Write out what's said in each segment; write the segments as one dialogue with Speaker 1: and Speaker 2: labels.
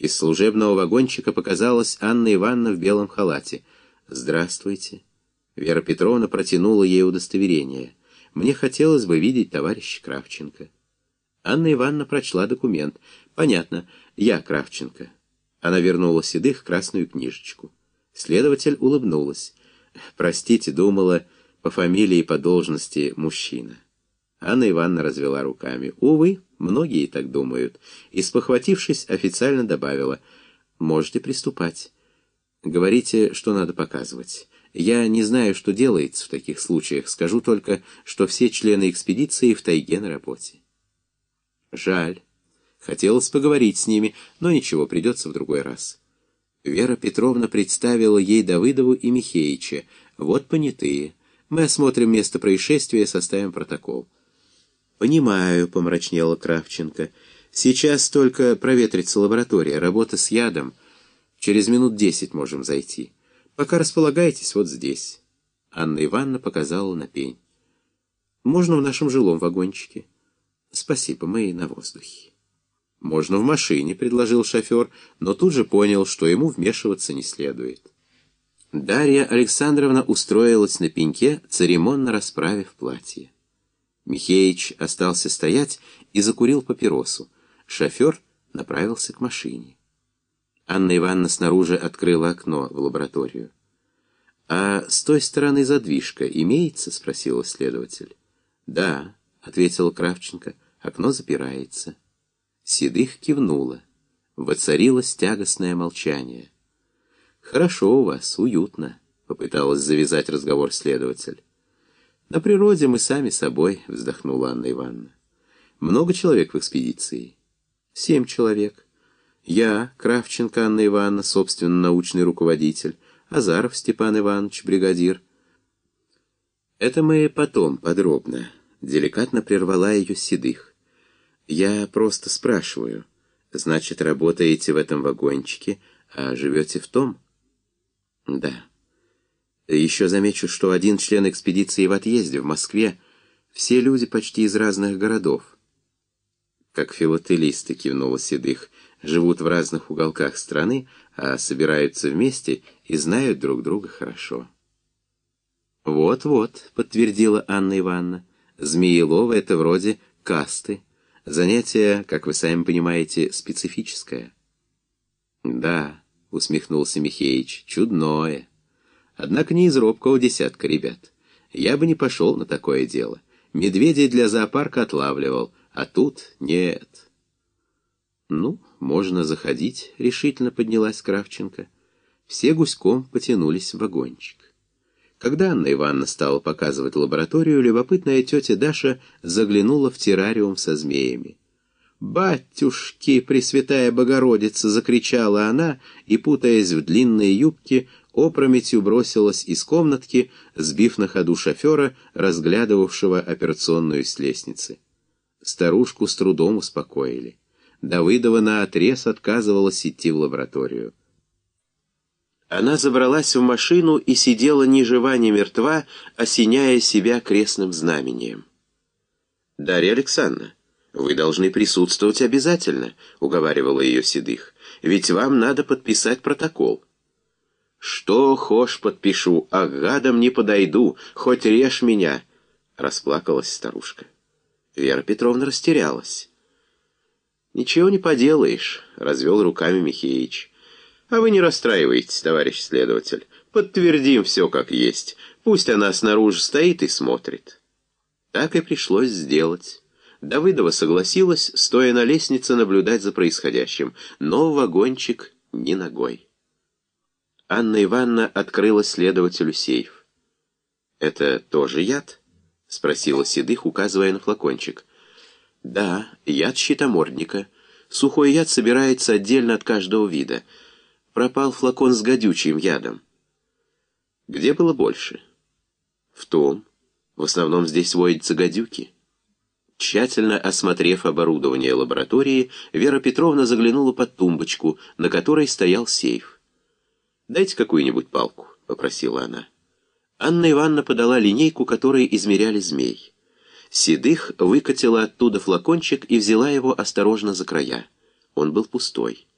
Speaker 1: Из служебного вагончика показалась Анна Ивановна в белом халате. «Здравствуйте». Вера Петровна протянула ей удостоверение. «Мне хотелось бы видеть товарища Кравченко». Анна Ивановна прочла документ. «Понятно, я Кравченко». Она вернула Седых красную книжечку. Следователь улыбнулась. «Простите, думала, по фамилии и по должности мужчина». Анна Ивановна развела руками. «Увы, многие так думают». И, спохватившись, официально добавила. «Можете приступать. Говорите, что надо показывать». Я не знаю, что делается в таких случаях. Скажу только, что все члены экспедиции в тайге на работе. Жаль. Хотелось поговорить с ними, но ничего, придется в другой раз. Вера Петровна представила ей Давыдову и Михеича. Вот понятые. Мы осмотрим место происшествия и составим протокол. «Понимаю», — помрачнела Кравченко. «Сейчас только проветрится лаборатория, работа с ядом. Через минут десять можем зайти». Пока располагайтесь вот здесь. Анна Ивановна показала на пень. Можно в нашем жилом вагончике. Спасибо, мы на воздухе. Можно в машине, предложил шофер, но тут же понял, что ему вмешиваться не следует. Дарья Александровна устроилась на пеньке, церемонно расправив платье. Михеич остался стоять и закурил папиросу. Шофер направился к машине. Анна Ивановна снаружи открыла окно в лабораторию. «А с той стороны задвижка имеется?» — спросил следователь. «Да», — ответила Кравченко, — «окно запирается». Седых кивнула. Воцарилось тягостное молчание. «Хорошо у вас, уютно», — попыталась завязать разговор следователь. «На природе мы сами собой», — вздохнула Анна Ивановна. «Много человек в экспедиции?» «Семь человек». Я, Кравченко Анна Ивановна, собственно, научный руководитель, Азаров Степан Иванович, бригадир. Это мы потом, подробно. Деликатно прервала ее седых. Я просто спрашиваю. Значит, работаете в этом вагончике, а живете в том? Да. Еще замечу, что один член экспедиции в отъезде в Москве. Все люди почти из разных городов. Как филателисты, кивнула Седых, живут в разных уголках страны, а собираются вместе и знают друг друга хорошо. «Вот-вот», — подтвердила Анна Ивановна, — «змеелова — это вроде касты. Занятие, как вы сами понимаете, специфическое». «Да», — усмехнулся Михеич, — «чудное. Однако не из робкого десятка ребят. Я бы не пошел на такое дело. Медведей для зоопарка отлавливал, а тут нет». «Ну, можно заходить», — решительно поднялась Кравченко. Все гуськом потянулись в вагончик. Когда Анна Ивановна стала показывать лабораторию, любопытная тетя Даша заглянула в террариум со змеями. «Батюшки, Пресвятая Богородица!» — закричала она и, путаясь в длинные юбки, опрометью бросилась из комнатки, сбив на ходу шофера, разглядывавшего операционную с лестницы. Старушку с трудом успокоили. Давыдова наотрез отказывалась идти в лабораторию. Она забралась в машину и сидела ни жива, ни мертва, осеняя себя крестным знамением. «Дарья Александровна, вы должны присутствовать обязательно», — уговаривала ее Седых, «ведь вам надо подписать протокол». «Что хошь подпишу, а гадом не подойду, хоть режь меня», — расплакалась старушка. Вера Петровна растерялась. «Ничего не поделаешь», — развел руками Михеич. «А вы не расстраивайтесь, товарищ следователь. Подтвердим все как есть. Пусть она снаружи стоит и смотрит». Так и пришлось сделать. Давыдова согласилась, стоя на лестнице, наблюдать за происходящим, но вагончик ни ногой. Анна Ивановна открыла следователю сейф. «Это тоже яд?» — спросила Седых, указывая на флакончик. Да, яд щитомордника. Сухой яд собирается отдельно от каждого вида. Пропал флакон с гадючим ядом. Где было больше? В том. В основном здесь водятся гадюки. Тщательно осмотрев оборудование лаборатории, Вера Петровна заглянула под тумбочку, на которой стоял сейф. «Дайте какую-нибудь палку», — попросила она. Анна Ивановна подала линейку, которой измеряли змей. Седых выкатила оттуда флакончик и взяла его осторожно за края. Он был пустой.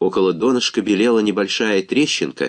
Speaker 1: Около донышка белела небольшая трещинка,